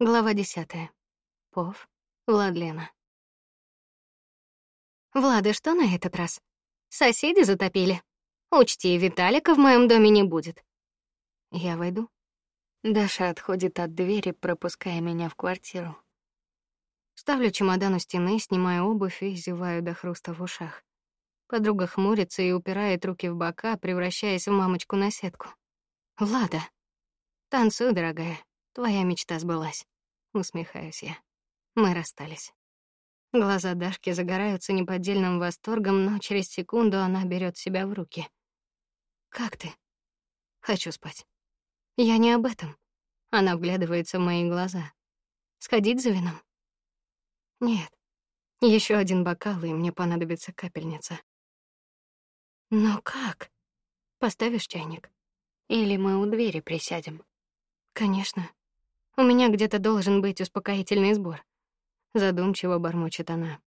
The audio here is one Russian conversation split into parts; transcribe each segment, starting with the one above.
Глава десятая. Пов. Владлена. Влада, что на этот раз? Соседи затопили. Учти, Виталика в моем доме не будет. Я войду. Даша отходит от двери, пропуская меня в квартиру. Ставлю чемодан у стены, снимаю обувь и зеваю до хруста в ушах. Подруга хмурится и упирает руки в бока, превращаясь в мамочку на сетку. Влада, танцуй, дорогая. Твоя мечта сбылась. Усмехаюсь я. Мы расстались. Глаза Дашки загораются неподдельным восторгом, но через секунду она берет себя в руки. Как ты? Хочу спать. Я не об этом. Она вглядывается в мои глаза. Сходить за вином? Нет. Еще один бокал, и мне понадобится капельница. Но как? Поставишь чайник? Или мы у двери присядем? Конечно. У меня где-то должен быть успокоительный сбор. Задумчиво бормочет она.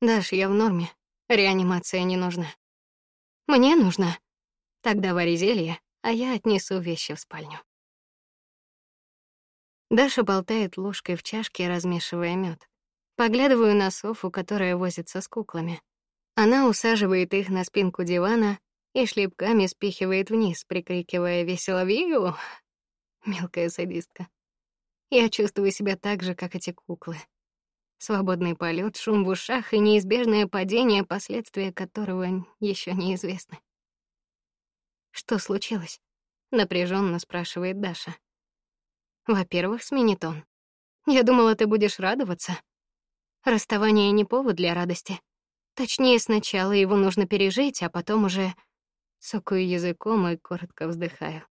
Даш, я в норме. Реанимация не нужна. Мне нужна. Тогда вари зелье, а я отнесу вещи в спальню. Даша болтает ложкой в чашке, размешивая мед. Поглядываю на Софу, которая возится с куклами. Она усаживает их на спинку дивана и шлепками спихивает вниз, прикрикивая весело «Вигу!» Мелкая садистка. Я чувствую себя так же, как эти куклы. Свободный полет, шум в ушах и неизбежное падение, последствия которого еще неизвестны. Что случилось? напряженно спрашивает Даша. Во-первых, смени тон. Я думала, ты будешь радоваться. Расставание не повод для радости. Точнее, сначала его нужно пережить, а потом уже цокаю языком и коротко вздыхаю.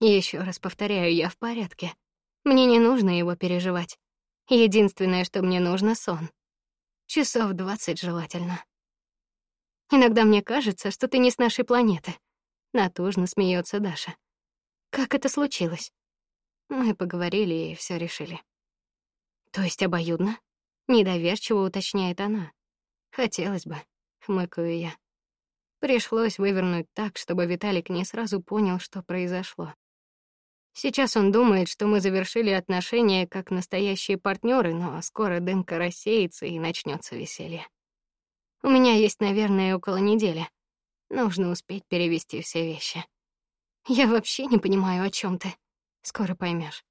Еще раз повторяю, я в порядке. Мне не нужно его переживать. Единственное, что мне нужно сон. Часов двадцать желательно. Иногда мне кажется, что ты не с нашей планеты. Натужно смеется Даша. Как это случилось? Мы поговорили и все решили. То есть обоюдно? Недоверчиво уточняет она. Хотелось бы, хмыкаю я. Пришлось вывернуть так, чтобы Виталик не сразу понял, что произошло. Сейчас он думает, что мы завершили отношения как настоящие партнеры, но скоро дымка рассеется и начнется веселье. У меня есть, наверное, около недели. Нужно успеть перевести все вещи. Я вообще не понимаю, о чем ты. Скоро поймешь.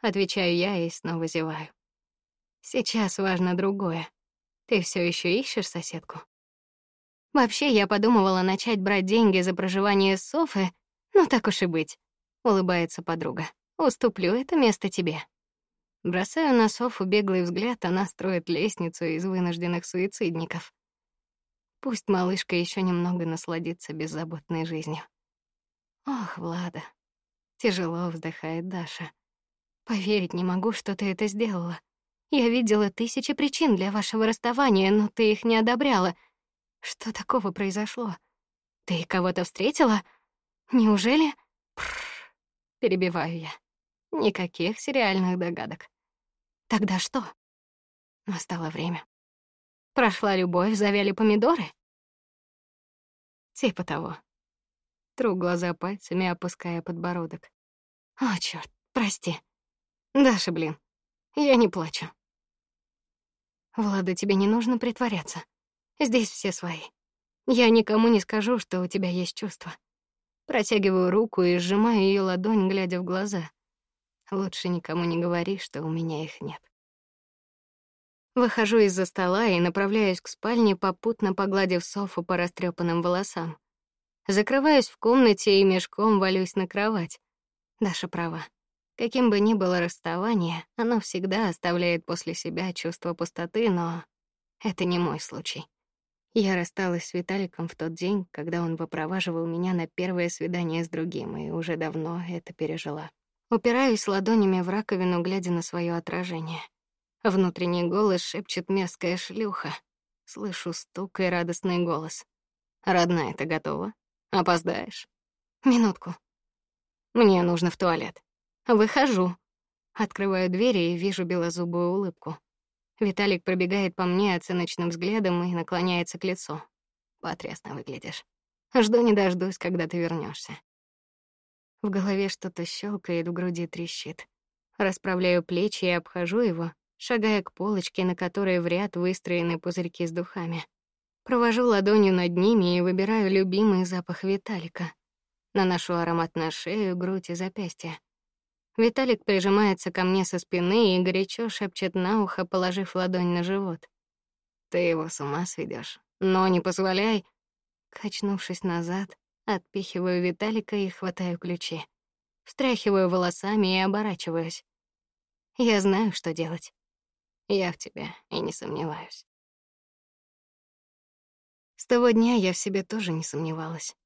Отвечаю я и снова зеваю. Сейчас важно другое. Ты все еще ищешь соседку? Вообще, я подумывала начать брать деньги за проживание Софы, но так уж и быть улыбается подруга. Уступлю это место тебе. Бросаю на Софу беглый взгляд, она строит лестницу из вынужденных суицидников. Пусть малышка еще немного насладится беззаботной жизнью. Ох, Влада. Тяжело вздыхает Даша. Поверить не могу, что ты это сделала. Я видела тысячи причин для вашего расставания, но ты их не одобряла. Что такого произошло? Ты кого-то встретила? Неужели? Пррр перебиваю я. Никаких сериальных догадок. Тогда что? Настало время. Прошла любовь, завяли помидоры? Типа того. Тру глаза пальцами, опуская подбородок. О, чёрт, прости. Даша, блин, я не плачу. Влада, тебе не нужно притворяться. Здесь все свои. Я никому не скажу, что у тебя есть чувства. Протягиваю руку и сжимаю ее ладонь, глядя в глаза. Лучше никому не говори, что у меня их нет. Выхожу из-за стола и направляюсь к спальне, попутно погладив Софу по растрепанным волосам. Закрываюсь в комнате и мешком валюсь на кровать. Даша права. Каким бы ни было расставание, оно всегда оставляет после себя чувство пустоты, но это не мой случай. Я рассталась с Виталиком в тот день, когда он выпроваживал меня на первое свидание с другим, и уже давно это пережила. Упираюсь ладонями в раковину, глядя на свое отражение. Внутренний голос шепчет мерзкая шлюха. Слышу стук и радостный голос. «Родная, ты готова? Опоздаешь?» «Минутку. Мне нужно в туалет. Выхожу». Открываю двери и вижу белозубую улыбку. Виталик пробегает по мне оценочным взглядом и наклоняется к лицу. Потрясно выглядишь. Жду не дождусь, когда ты вернешься. В голове что-то щелкает, в груди трещит. Расправляю плечи и обхожу его, шагая к полочке, на которой в ряд выстроены пузырьки с духами. Провожу ладонью над ними и выбираю любимый запах Виталика. Наношу аромат на шею, грудь и запястья. Виталик прижимается ко мне со спины и горячо шепчет на ухо, положив ладонь на живот. Ты его с ума сведёшь. Но не позволяй. Качнувшись назад, отпихиваю Виталика и хватаю ключи. Встряхиваю волосами и оборачиваюсь. Я знаю, что делать. Я в тебя и не сомневаюсь. С того дня я в себе тоже не сомневалась.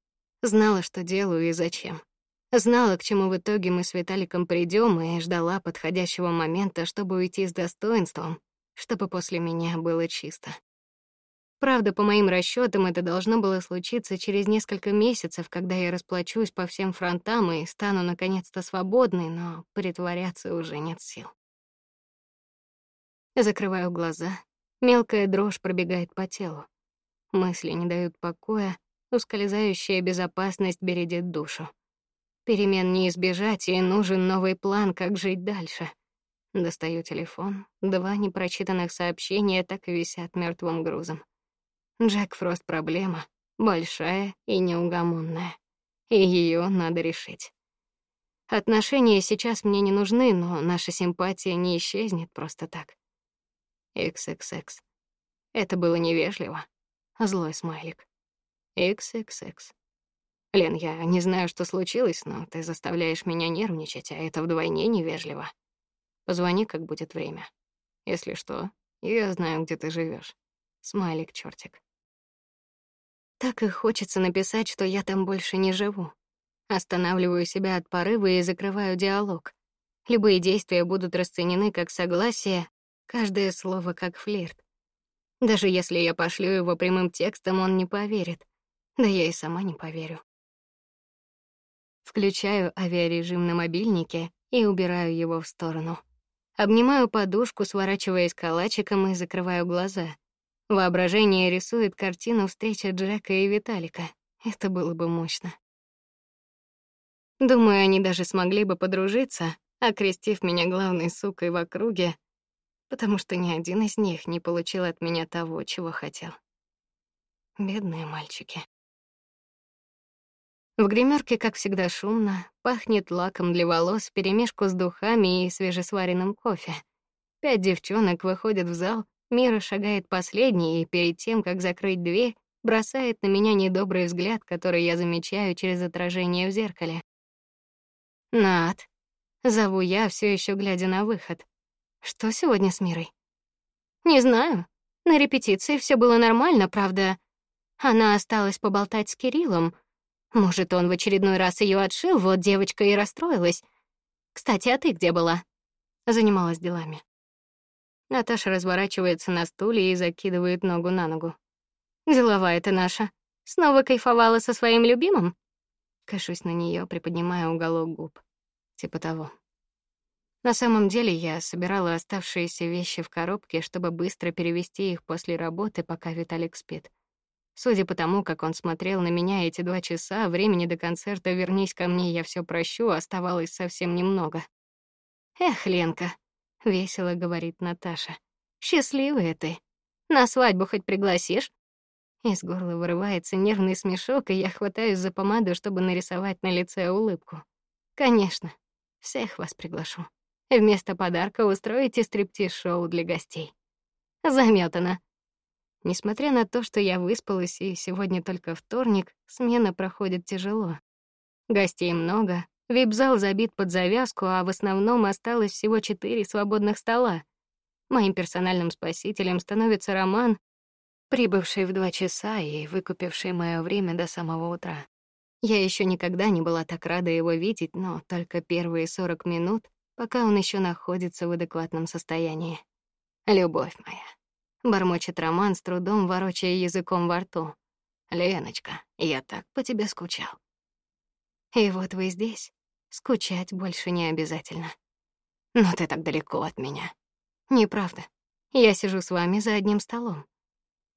Знала, что делаю и зачем. Знала, к чему в итоге мы с Виталиком придем, и ждала подходящего момента, чтобы уйти с достоинством, чтобы после меня было чисто. Правда, по моим расчетам, это должно было случиться через несколько месяцев, когда я расплачусь по всем фронтам и стану наконец-то свободной, но притворяться уже нет сил. Закрываю глаза. Мелкая дрожь пробегает по телу. Мысли не дают покоя, ускользающая безопасность бередит душу. Перемен не избежать, и нужен новый план, как жить дальше. Достаю телефон. Два непрочитанных сообщения так и висят мертвым грузом. Джек Фрост проблема, большая и неугомонная. И ее надо решить. Отношения сейчас мне не нужны, но наша симпатия не исчезнет просто так. XXX. Это было невежливо. Злой смайлик. XXX. Лен, я не знаю, что случилось, но ты заставляешь меня нервничать, а это вдвойне невежливо. Позвони, как будет время. Если что, я знаю, где ты живешь. Смайлик чёртик. Так и хочется написать, что я там больше не живу. Останавливаю себя от порыва и закрываю диалог. Любые действия будут расценены как согласие, каждое слово как флирт. Даже если я пошлю его прямым текстом, он не поверит. Да я и сама не поверю. Включаю авиарежим на мобильнике и убираю его в сторону. Обнимаю подушку, сворачиваясь калачиком и закрываю глаза. Воображение рисует картину встречи Джека и Виталика. Это было бы мощно. Думаю, они даже смогли бы подружиться, окрестив меня главной сукой в округе, потому что ни один из них не получил от меня того, чего хотел. Бедные мальчики. В гримерке, как всегда, шумно, пахнет лаком для волос вперемешку с духами и свежесваренным кофе. Пять девчонок выходят в зал, Мира шагает последней и перед тем, как закрыть дверь, бросает на меня недобрый взгляд, который я замечаю через отражение в зеркале. Над, зову я, все еще глядя на выход. Что сегодня с Мирой? Не знаю. На репетиции все было нормально, правда. Она осталась поболтать с Кириллом, может, он в очередной раз ее отшил, вот девочка и расстроилась. Кстати, а ты где была? Занималась делами. Наташа разворачивается на стуле и закидывает ногу на ногу. Деловая ты наша. Снова кайфовала со своим любимым? Кашусь на нее, приподнимая уголок губ. Типа того. На самом деле я собирала оставшиеся вещи в коробке, чтобы быстро перевести их после работы, пока Виталик спит. Судя по тому, как он смотрел на меня эти два часа, времени до концерта «Вернись ко мне, я все прощу» оставалось совсем немного. «Эх, Ленка», — весело говорит Наташа, — «счастливая ты. На свадьбу хоть пригласишь?» Из горла вырывается нервный смешок, и я хватаюсь за помаду, чтобы нарисовать на лице улыбку. «Конечно, всех вас приглашу. Вместо подарка устроите стриптиз-шоу для гостей». Заметано. Несмотря на то, что я выспалась и сегодня только вторник, смена проходит тяжело. Гостей много, вип-зал забит под завязку, а в основном осталось всего четыре свободных стола. Моим персональным спасителем становится Роман, прибывший в два часа и выкупивший мое время до самого утра. Я еще никогда не была так рада его видеть, но только первые сорок минут, пока он еще находится в адекватном состоянии. Любовь моя бормочет Роман с трудом ворочая языком во рту. Леночка, я так по тебе скучал. И вот вы здесь. Скучать больше не обязательно. Но ты так далеко от меня. Неправда. Я сижу с вами за одним столом.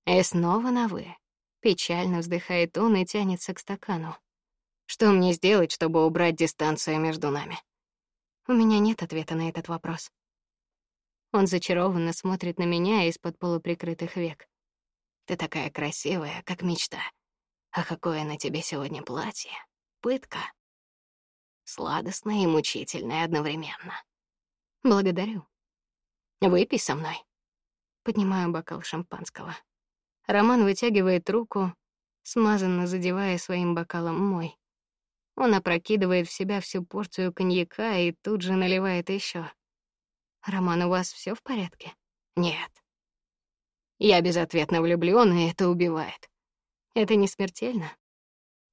И снова на вы. Печально вздыхает он и тянется к стакану. Что мне сделать, чтобы убрать дистанцию между нами? У меня нет ответа на этот вопрос. Он зачарованно смотрит на меня из-под полуприкрытых век. Ты такая красивая, как мечта. А какое на тебе сегодня платье? Пытка. Сладостное и мучительное одновременно. Благодарю. Выпей со мной. Поднимаю бокал шампанского. Роман вытягивает руку, смазанно задевая своим бокалом мой. Он опрокидывает в себя всю порцию коньяка и тут же наливает еще. Роман, у вас все в порядке? Нет. Я безответно влюблён, и это убивает. Это не смертельно?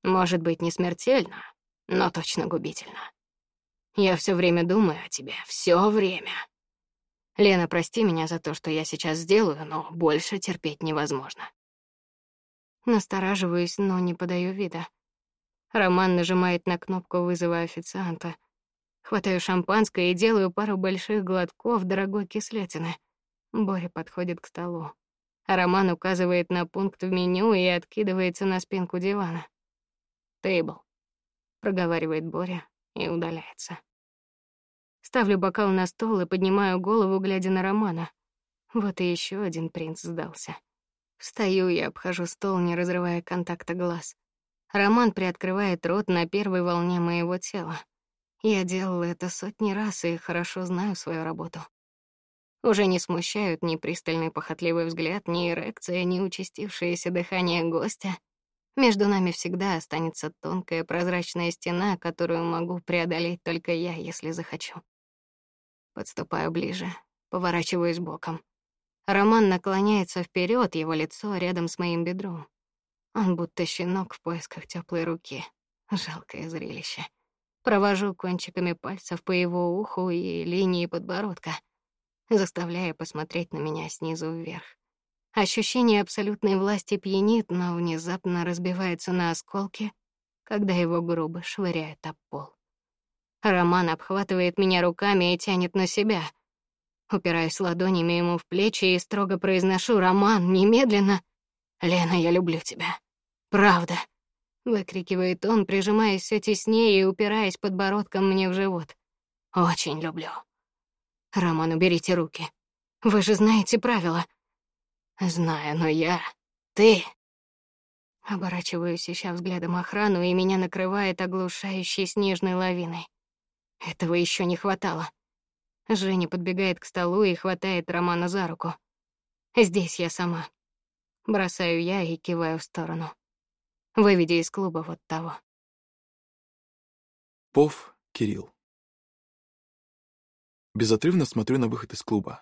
Может быть, не смертельно, но точно губительно. Я все время думаю о тебе, все время. Лена, прости меня за то, что я сейчас сделаю, но больше терпеть невозможно. Настораживаюсь, но не подаю вида. Роман нажимает на кнопку вызова официанта. Хватаю шампанское и делаю пару больших глотков дорогой кислятины. Боря подходит к столу. Роман указывает на пункт в меню и откидывается на спинку дивана. «Тейбл», — проговаривает Боря и удаляется. Ставлю бокал на стол и поднимаю голову, глядя на Романа. Вот и еще один принц сдался. Встаю и обхожу стол, не разрывая контакта глаз. Роман приоткрывает рот на первой волне моего тела. Я делала это сотни раз и хорошо знаю свою работу. Уже не смущают ни пристальный похотливый взгляд, ни эрекция, ни участившееся дыхание гостя. Между нами всегда останется тонкая прозрачная стена, которую могу преодолеть только я, если захочу. Подступаю ближе, поворачиваюсь боком. Роман наклоняется вперед, его лицо рядом с моим бедром. Он будто щенок в поисках теплой руки. Жалкое зрелище. Провожу кончиками пальцев по его уху и линии подбородка, заставляя посмотреть на меня снизу вверх. Ощущение абсолютной власти пьянит, но внезапно разбивается на осколки, когда его грубо швыряют об пол. Роман обхватывает меня руками и тянет на себя. Упираюсь ладонями ему в плечи и строго произношу: "Роман, немедленно Лена, я люблю тебя. Правда, выкрикивает он, прижимаясь все теснее и упираясь подбородком мне в живот. Очень люблю. Роман, уберите руки. Вы же знаете правила. Знаю, но я ты Оборачиваюсь, ища взглядом охрану, и меня накрывает оглушающей снежной лавиной. Этого еще не хватало. Женя подбегает к столу и хватает Романа за руку. Здесь я сама. Бросаю я и киваю в сторону. Выведи из клуба вот того. Пов Кирилл. Безотрывно смотрю на выход из клуба.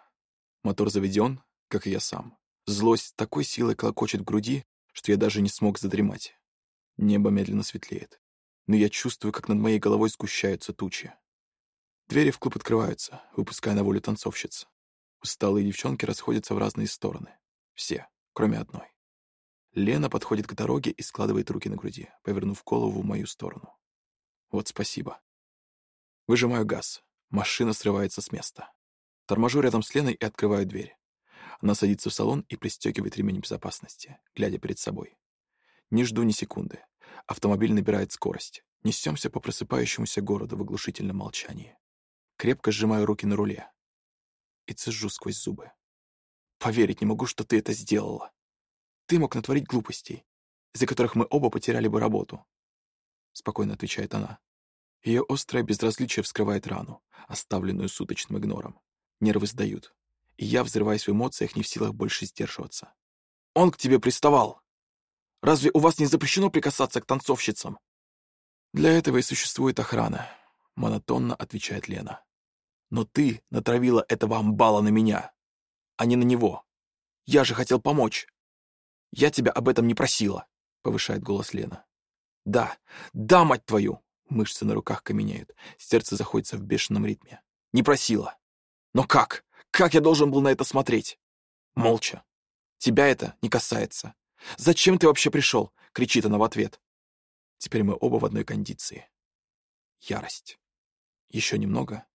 Мотор заведен, как и я сам. Злость такой силой клокочет в груди, что я даже не смог задремать. Небо медленно светлеет, но я чувствую, как над моей головой сгущаются тучи. Двери в клуб открываются, выпуская на волю танцовщиц. Усталые девчонки расходятся в разные стороны. Все, кроме одной. Лена подходит к дороге и складывает руки на груди, повернув голову в мою сторону. Вот спасибо. Выжимаю газ. Машина срывается с места. Торможу рядом с Леной и открываю дверь. Она садится в салон и пристегивает ремень безопасности, глядя перед собой. Не жду ни секунды. Автомобиль набирает скорость. Несемся по просыпающемуся городу в оглушительном молчании. Крепко сжимаю руки на руле и цежу сквозь зубы. Поверить не могу, что ты это сделала. Ты мог натворить глупостей, из-за которых мы оба потеряли бы работу. Спокойно отвечает она. Ее острое безразличие вскрывает рану, оставленную суточным игнором. Нервы сдают, и я, взрываясь в эмоциях, не в силах больше сдерживаться. «Он к тебе приставал! Разве у вас не запрещено прикасаться к танцовщицам?» «Для этого и существует охрана», — монотонно отвечает Лена. Но ты натравила этого амбала на меня, а не на него. Я же хотел помочь. Я тебя об этом не просила, повышает голос Лена. Да, да, мать твою! Мышцы на руках каменеют, сердце заходится в бешеном ритме. Не просила. Но как? Как я должен был на это смотреть? Молча. Тебя это не касается. Зачем ты вообще пришел? кричит она в ответ. Теперь мы оба в одной кондиции. Ярость. Еще немного,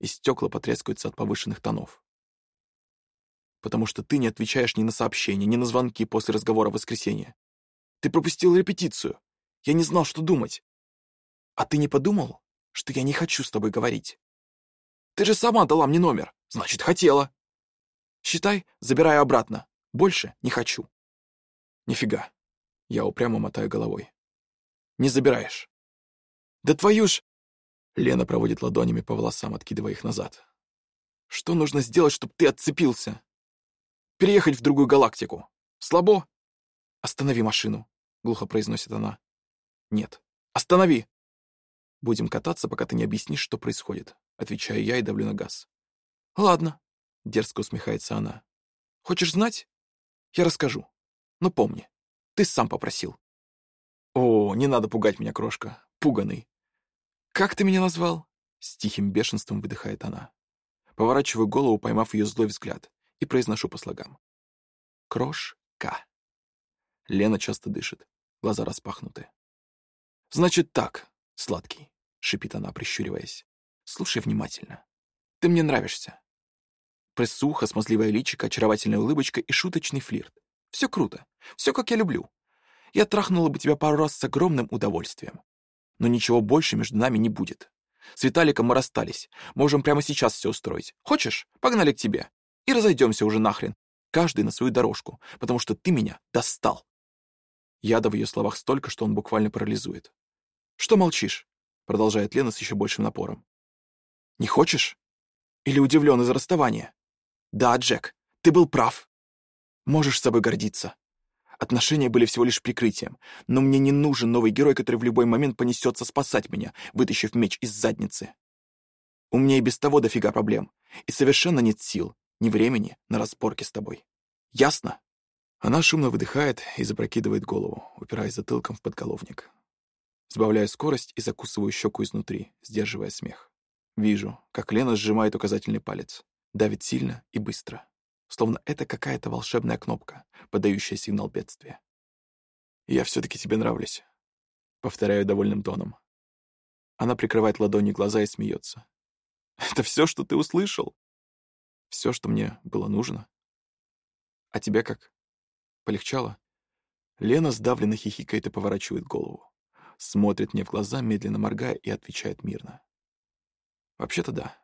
и стекла потрескаются от повышенных тонов. Потому что ты не отвечаешь ни на сообщения, ни на звонки после разговора в воскресенье. Ты пропустил репетицию. Я не знал, что думать. А ты не подумал, что я не хочу с тобой говорить? Ты же сама дала мне номер. Значит, хотела. Считай, забираю обратно. Больше не хочу. Нифига. Я упрямо мотаю головой. Не забираешь. Да твою ж... Лена проводит ладонями по волосам, откидывая их назад. Что нужно сделать, чтобы ты отцепился? Переехать в другую галактику. Слабо? Останови машину, глухо произносит она. Нет. Останови. Будем кататься, пока ты не объяснишь, что происходит. Отвечаю я и давлю на газ. Ладно, дерзко усмехается она. Хочешь знать? Я расскажу. Но помни, ты сам попросил. О, не надо пугать меня, крошка. Пуганый. Как ты меня назвал? С тихим бешенством выдыхает она. Поворачиваю голову, поймав ее злой взгляд, и произношу по слогам. Крошка. Лена часто дышит, глаза распахнуты. «Значит так, сладкий», — шипит она, прищуриваясь. «Слушай внимательно. Ты мне нравишься. Прессуха, смазливая личико, очаровательная улыбочка и шуточный флирт. Все круто. Все, как я люблю. Я трахнула бы тебя пару раз с огромным удовольствием. Но ничего больше между нами не будет. С Виталиком мы расстались. Можем прямо сейчас все устроить. Хочешь? Погнали к тебе. И разойдемся уже нахрен. Каждый на свою дорожку, потому что ты меня достал. Яда в ее словах столько, что он буквально парализует. «Что молчишь?» — продолжает Лена с еще большим напором. «Не хочешь? Или удивлен из расставания?» «Да, Джек, ты был прав. Можешь с собой гордиться. Отношения были всего лишь прикрытием, но мне не нужен новый герой, который в любой момент понесется спасать меня, вытащив меч из задницы. У меня и без того дофига проблем, и совершенно нет сил, ни времени на разборки с тобой. Ясно?» Она шумно выдыхает и запрокидывает голову, упираясь затылком в подголовник. Сбавляю скорость и закусываю щеку изнутри, сдерживая смех. Вижу, как Лена сжимает указательный палец. Давит сильно и быстро. Словно это какая-то волшебная кнопка, подающая сигнал бедствия. «Я все-таки тебе нравлюсь», — повторяю довольным тоном. Она прикрывает ладонью глаза и смеется. «Это все, что ты услышал?» «Все, что мне было нужно». «А тебе как?» Полегчало? Лена сдавленно хихикает и поворачивает голову. Смотрит мне в глаза, медленно моргая, и отвечает мирно. Вообще-то да.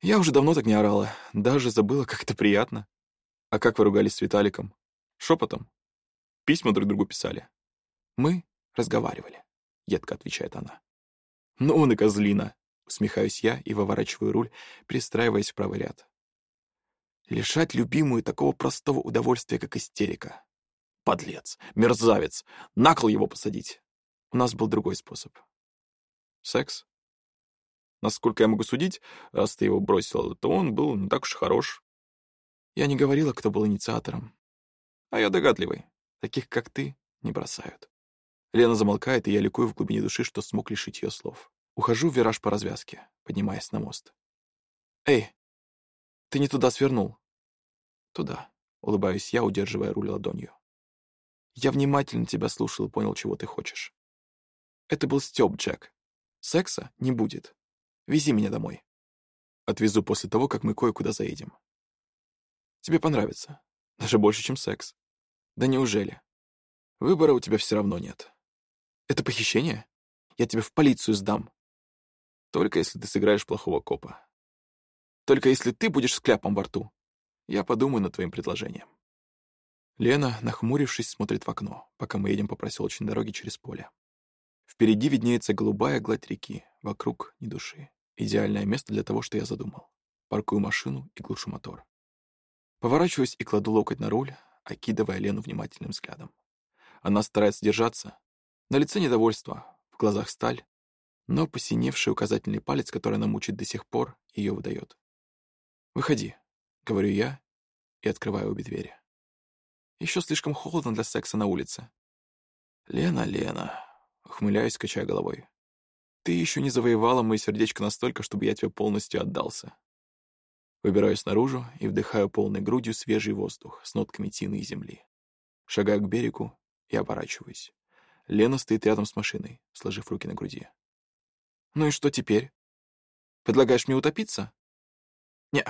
Я уже давно так не орала, даже забыла, как это приятно. А как вы ругались с Виталиком? Шепотом? Письма друг другу писали? Мы разговаривали, едко отвечает она. Ну он и козлина, усмехаюсь я и выворачиваю руль, пристраиваясь в правый ряд. Лишать любимую такого простого удовольствия, как истерика. Подлец, мерзавец, на кол его посадить. У нас был другой способ. Секс? Насколько я могу судить, раз ты его бросила, то он был не так уж хорош. Я не говорила, кто был инициатором. А я догадливый. Таких, как ты, не бросают. Лена замолкает, и я ликую в глубине души, что смог лишить ее слов. Ухожу в вираж по развязке, поднимаясь на мост. «Эй, ты не туда свернул. Туда. Улыбаюсь я, удерживая руль ладонью. Я внимательно тебя слушал и понял, чего ты хочешь. Это был Стёб, Джек. Секса не будет. Вези меня домой. Отвезу после того, как мы кое-куда заедем. Тебе понравится. Даже больше, чем секс. Да неужели? Выбора у тебя все равно нет. Это похищение? Я тебя в полицию сдам. Только если ты сыграешь плохого копа. Только если ты будешь с кляпом во рту, я подумаю над твоим предложением». Лена, нахмурившись, смотрит в окно, пока мы едем по проселочной дороге через поле. Впереди виднеется голубая гладь реки, вокруг ни души. Идеальное место для того, что я задумал. Паркую машину и глушу мотор. Поворачиваюсь и кладу локоть на руль, окидывая Лену внимательным взглядом. Она старается держаться. На лице недовольство, в глазах сталь, но посиневший указательный палец, который она мучит до сих пор, ее выдает. «Выходи», — говорю я и открываю обе двери. Еще слишком холодно для секса на улице. «Лена, Лена», — ухмыляюсь, качая головой. «Ты еще не завоевала мое сердечко настолько, чтобы я тебе полностью отдался». Выбираюсь наружу и вдыхаю полной грудью свежий воздух с нотками тины и земли. Шагаю к берегу и оборачиваюсь. Лена стоит рядом с машиной, сложив руки на груди. «Ну и что теперь? Предлагаешь мне утопиться?» Не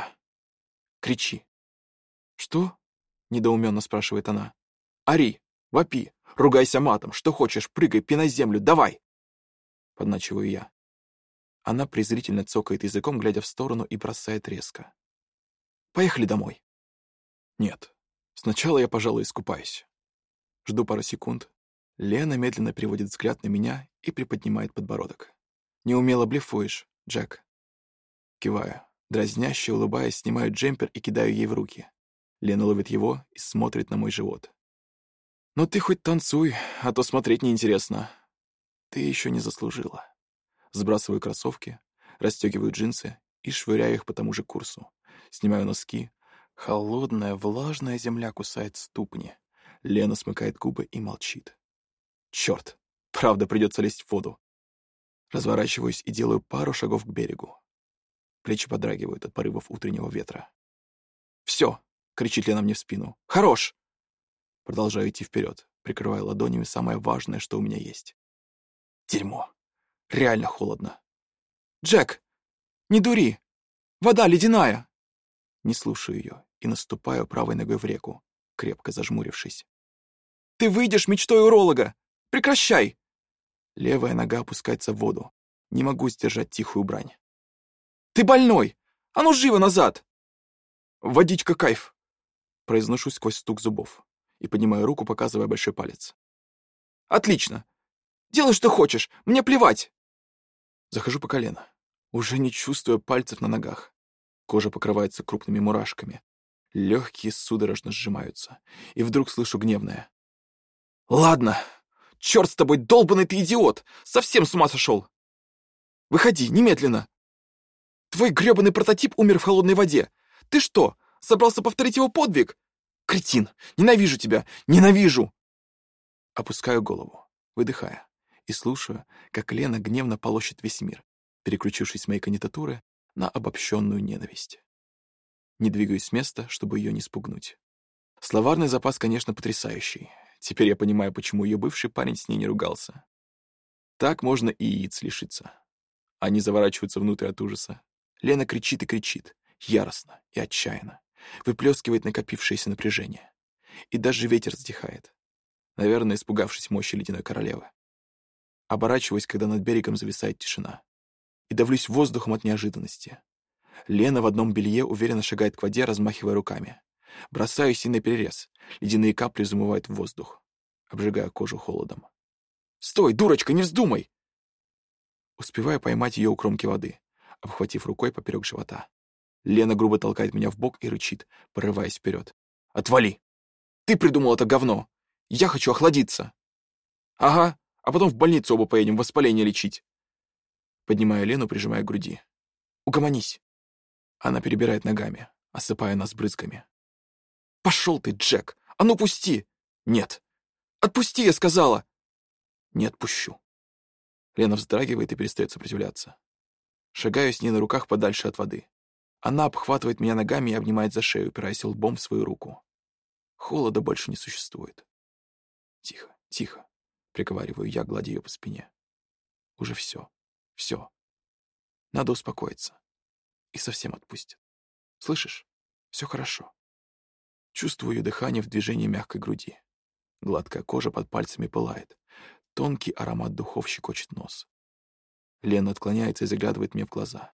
Кричи. Что? Недоуменно спрашивает она. Ори, вопи, ругайся матом, что хочешь, прыгай, пинай землю, давай. Подначиваю я. Она презрительно цокает языком, глядя в сторону, и бросает резко. «Поехали домой». «Нет. Сначала я, пожалуй, искупаюсь». Жду пару секунд. Лена медленно переводит взгляд на меня и приподнимает подбородок. «Неумело блефуешь, Джек». Киваю. Дразняще улыбаясь, снимаю джемпер и кидаю ей в руки. Лена ловит его и смотрит на мой живот. «Ну ты хоть танцуй, а то смотреть неинтересно». «Ты еще не заслужила». Сбрасываю кроссовки, расстегиваю джинсы и швыряю их по тому же курсу. Снимаю носки. Холодная, влажная земля кусает ступни. Лена смыкает губы и молчит. Черт, правда придется лезть в воду. Разворачиваюсь и делаю пару шагов к берегу. Плечи подрагивают от порывов утреннего ветра. «Все!» — кричит Лена мне в спину. «Хорош!» Продолжаю идти вперед, прикрывая ладонями самое важное, что у меня есть. Дерьмо. Реально холодно. «Джек! Не дури! Вода ледяная!» Не слушаю ее и наступаю правой ногой в реку, крепко зажмурившись. «Ты выйдешь мечтой уролога! Прекращай!» Левая нога опускается в воду. Не могу сдержать тихую брань. Ты больной! А ну живо назад!» «Водичка кайф!» Произношу сквозь стук зубов и поднимаю руку, показывая большой палец. «Отлично! Делай, что хочешь, мне плевать!» Захожу по колено, уже не чувствуя пальцев на ногах. Кожа покрывается крупными мурашками. Легкие судорожно сжимаются. И вдруг слышу гневное. «Ладно! Черт с тобой, долбанный ты идиот! Совсем с ума сошел! Выходи, немедленно! Твой грёбаный прототип умер в холодной воде. Ты что, собрался повторить его подвиг? Кретин, ненавижу тебя, ненавижу!» Опускаю голову, выдыхая, и слушаю, как Лена гневно полощет весь мир, переключившись с моей кандидатуры на обобщенную ненависть. Не двигаюсь с места, чтобы ее не спугнуть. Словарный запас, конечно, потрясающий. Теперь я понимаю, почему ее бывший парень с ней не ругался. Так можно и яиц лишиться. Они заворачиваются внутрь от ужаса, Лена кричит и кричит, яростно и отчаянно, выплескивает накопившееся напряжение. И даже ветер вздыхает, наверное, испугавшись мощи ледяной королевы. Оборачиваюсь, когда над берегом зависает тишина. И давлюсь воздухом от неожиданности. Лена в одном белье уверенно шагает к воде, размахивая руками. Бросаюсь на перерез. Ледяные капли замывают в воздух, обжигая кожу холодом. «Стой, дурочка, не вздумай!» Успеваю поймать ее у кромки воды обхватив рукой поперек живота. Лена грубо толкает меня в бок и рычит, порываясь вперед. «Отвали! Ты придумал это говно! Я хочу охладиться!» «Ага, а потом в больницу оба поедем воспаление лечить!» Поднимаю Лену, прижимая к груди. «Угомонись!» Она перебирает ногами, осыпая нас брызгами. «Пошел ты, Джек! А ну пусти!» «Нет!» «Отпусти, я сказала!» «Не отпущу!» Лена вздрагивает и перестает сопротивляться. Шагаю с ней на руках подальше от воды. Она обхватывает меня ногами и обнимает за шею, упираясь лбом в свою руку. Холода больше не существует. Тихо, тихо, приговариваю я, гладя ее по спине. Уже все, все. Надо успокоиться. И совсем отпустит. Слышишь? Все хорошо. Чувствую ее дыхание в движении мягкой груди. Гладкая кожа под пальцами пылает. Тонкий аромат духов щекочет нос. Лена отклоняется и заглядывает мне в глаза.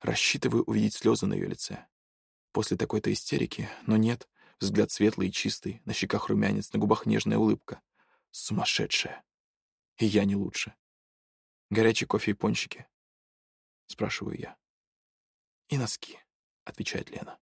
Рассчитываю увидеть слезы на ее лице. После такой-то истерики, но нет, взгляд светлый и чистый, на щеках румянец, на губах нежная улыбка. Сумасшедшая. И я не лучше. Горячий кофе и пончики? Спрашиваю я. И носки, отвечает Лена.